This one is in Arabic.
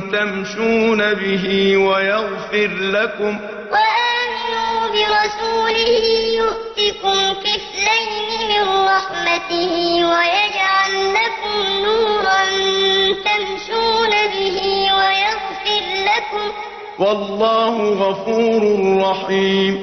تَمْشُونَ بِهِ وَيَغْفِرْ لَكُمْ ۚ. وَاللَّهُ غَفُورٌ وَآمِنُوا بِرَسُولِهِ يُؤْتِكُمْ كِفْلَيْنِ مِن رَّحْمَتِهِ وَيَجْعَل لَّكُمْ نُورًا تَمْشُونَ بِهِ وَيَغْفِرْ لَكُمْ ۚ. وَاللَّهُ غَفُورٌ رَّحِيمٌ.